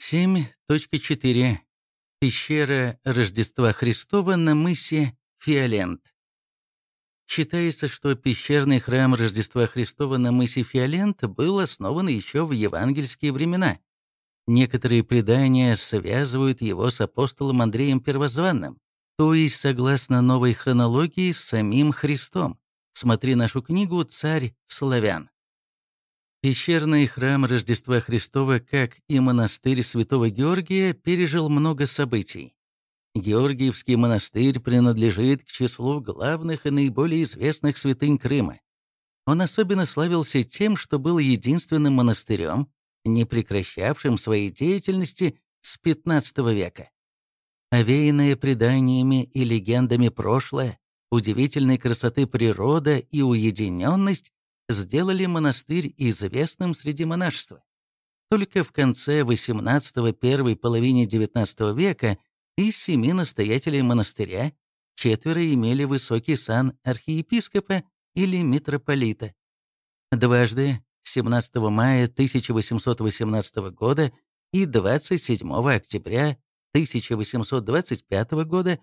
7.4. Пещера Рождества Христова на мысе Фиолент. Считается, что пещерный храм Рождества Христова на мысе Фиолент был основан еще в евангельские времена. Некоторые предания связывают его с апостолом Андреем Первозванным, то есть, согласно новой хронологии, с самим Христом. Смотри нашу книгу «Царь славян». Пещерный храм Рождества Христова, как и монастырь Святого Георгия, пережил много событий. Георгиевский монастырь принадлежит к числу главных и наиболее известных святынь Крыма. Он особенно славился тем, что был единственным монастырем, не прекращавшим своей деятельности с XV века. Овеянное преданиями и легендами прошлое, удивительной красоты природа и уединенность сделали монастырь известным среди монашества. Только в конце XVIII – первой половине XIX века из семи настоятелей монастыря четверо имели высокий сан архиепископа или митрополита. Дважды, 17 мая 1818 года и 27 октября 1825 года,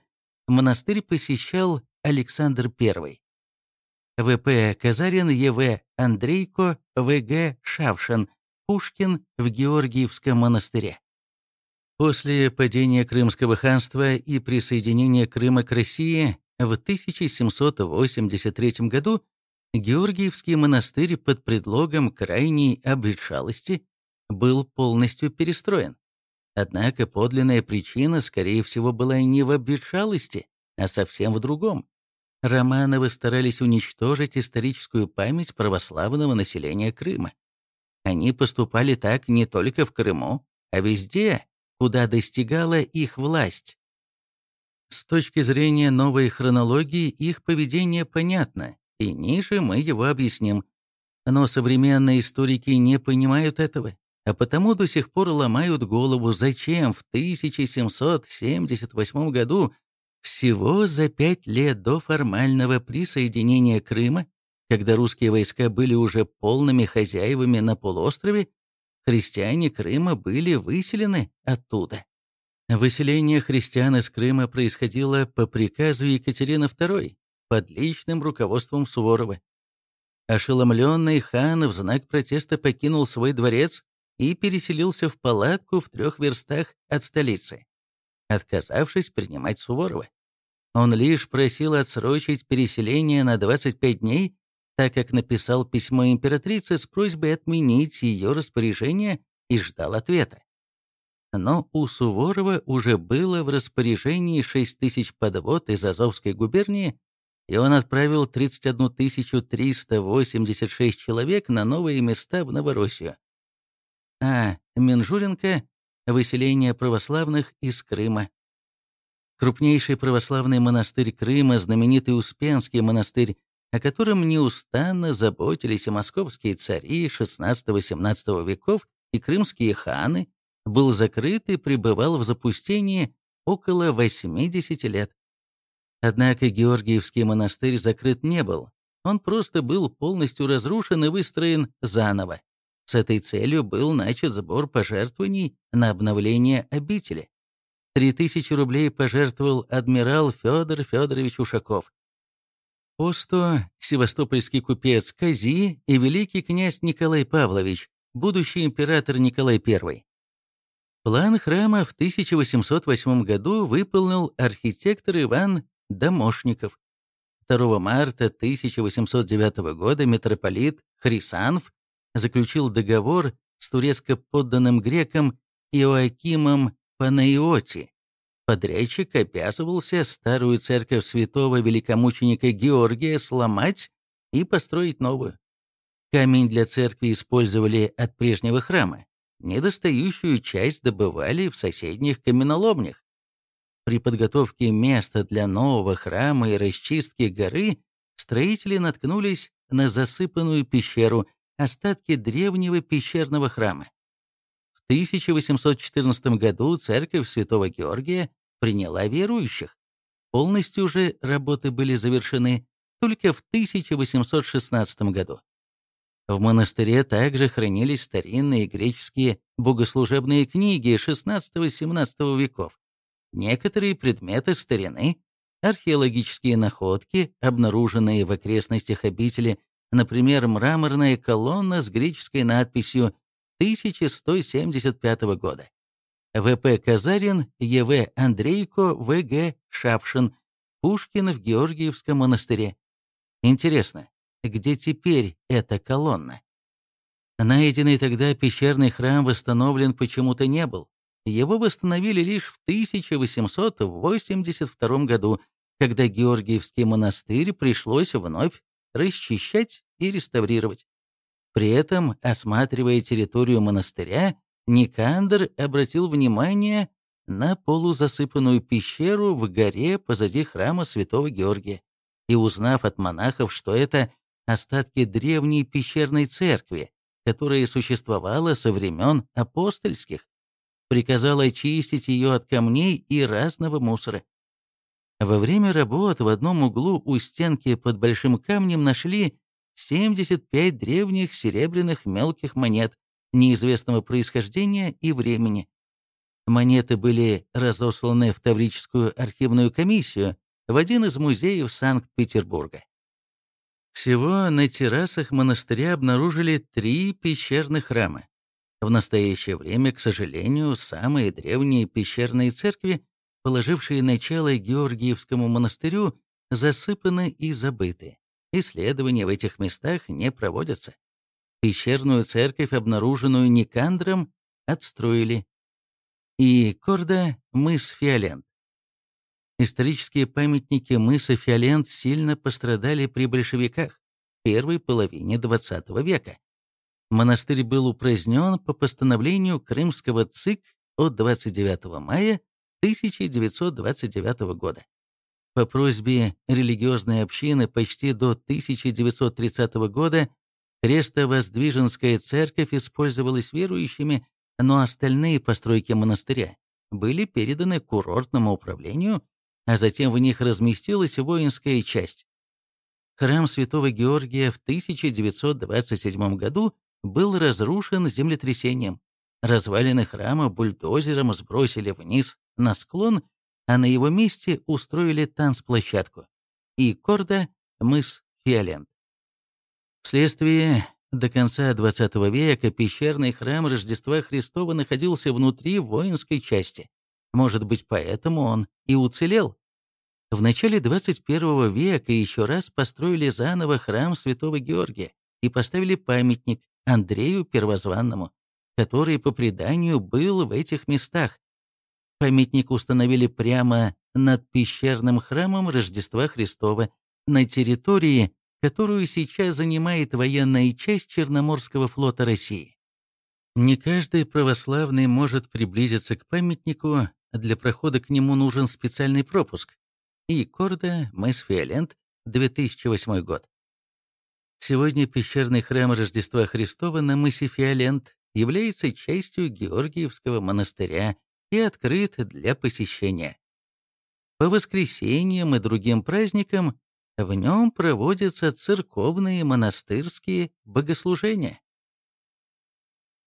монастырь посещал Александр I. В.П. Казарин, Е.В. Андрейко, В.Г. Шавшин, Пушкин в Георгиевском монастыре. После падения Крымского ханства и присоединения Крыма к России в 1783 году Георгиевский монастырь под предлогом крайней обветшалости был полностью перестроен. Однако подлинная причина, скорее всего, была не в обветшалости, а совсем в другом. Романовы старались уничтожить историческую память православного населения Крыма. Они поступали так не только в Крыму, а везде, куда достигала их власть. С точки зрения новой хронологии их поведение понятно, и ниже мы его объясним. Но современные историки не понимают этого, а потому до сих пор ломают голову, зачем в 1778 году всего за пять лет до формального присоединения Крыма, когда русские войска были уже полными хозяевами на полуострове, христиане Крыма были выселены оттуда. Выселение христиан из Крыма происходило по приказу Екатерины II под личным руководством Суворова. Ошеломленный хан в знак протеста покинул свой дворец и переселился в палатку в трех верстах от столицы, отказавшись принимать Суворова. Он лишь просил отсрочить переселение на 25 дней, так как написал письмо императрице с просьбой отменить ее распоряжение и ждал ответа. Но у Суворова уже было в распоряжении 6 тысяч подвод из Азовской губернии, и он отправил 31 386 человек на новые места в Новороссию. А. Менжуренко – выселение православных из Крыма. Крупнейший православный монастырь Крыма, знаменитый Успенский монастырь, о котором неустанно заботились и московские цари XVI-XVII веков, и крымские ханы, был закрыт и пребывал в запустении около 80 лет. Однако Георгиевский монастырь закрыт не был, он просто был полностью разрушен и выстроен заново. С этой целью был начат сбор пожертвований на обновление обители. 3000 рублей пожертвовал адмирал Федор Федорович Ушаков. По севастопольский купец Кази и великий князь Николай Павлович, будущий император Николай I. План храма в 1808 году выполнил архитектор Иван Домошников. 2 марта 1809 года митрополит Хрисанф заключил договор с турецко-подданным греком Иоакимом Панаиоти. Подрядчик обязывался старую церковь святого великомученика Георгия сломать и построить новую. Камень для церкви использовали от прежнего храма. Недостающую часть добывали в соседних каменоломнях. При подготовке места для нового храма и расчистке горы строители наткнулись на засыпанную пещеру, остатки древнего пещерного храма. 1814 году церковь Святого Георгия приняла верующих. Полностью же работы были завершены только в 1816 году. В монастыре также хранились старинные греческие богослужебные книги XVI-XVII веков, некоторые предметы старины, археологические находки, обнаруженные в окрестностях обители, например, мраморная колонна с греческой надписью 1175 года. В.П. Казарин, Е.В. Андрейко, В.Г. Шапшин, Пушкин в Георгиевском монастыре. Интересно, где теперь эта колонна? Найденный тогда пещерный храм восстановлен почему-то не был. Его восстановили лишь в 1882 году, когда Георгиевский монастырь пришлось вновь расчищать и реставрировать. При этом, осматривая территорию монастыря, Никандр обратил внимание на полузасыпанную пещеру в горе позади храма святого Георгия и, узнав от монахов, что это остатки древней пещерной церкви, которая существовала со времен апостольских, приказал очистить ее от камней и разного мусора. Во время работ в одном углу у стенки под большим камнем нашли 75 древних серебряных мелких монет, неизвестного происхождения и времени. Монеты были разосланы в Таврическую архивную комиссию в один из музеев Санкт-Петербурга. Всего на террасах монастыря обнаружили три пещерных храма. В настоящее время, к сожалению, самые древние пещерные церкви, положившие начало Георгиевскому монастырю, засыпаны и забыты. Исследования в этих местах не проводятся. Пещерную церковь, обнаруженную Никандром, отстроили. И Корда – мыс Фиолент. Исторические памятники мыса Фиолент сильно пострадали при большевиках в первой половине XX века. Монастырь был упразднен по постановлению Крымского ЦИК от 29 мая 1929 года. По просьбе религиозной общины почти до 1930 года Крестовоздвиженская церковь использовалась верующими, но остальные постройки монастыря были переданы курортному управлению, а затем в них разместилась воинская часть. Храм святого Георгия в 1927 году был разрушен землетрясением. Развалины храма бульдозером сбросили вниз на склон, а на его месте устроили танцплощадку. И Корда – мыс Фиолент. Вследствие до конца XX века пещерный храм Рождества Христова находился внутри воинской части. Может быть, поэтому он и уцелел. В начале 21 века еще раз построили заново храм Святого Георгия и поставили памятник Андрею Первозванному, который, по преданию, был в этих местах. Памятник установили прямо над пещерным храмом Рождества Христова на территории, которую сейчас занимает военная часть Черноморского флота России. Не каждый православный может приблизиться к памятнику, для прохода к нему нужен специальный пропуск. И Корда, мыс Фиолент, 2008 год. Сегодня пещерный храм Рождества Христова на мысе Фиолент является частью Георгиевского монастыря и открыт для посещения. По воскресеньям и другим праздникам в нем проводятся церковные монастырские богослужения.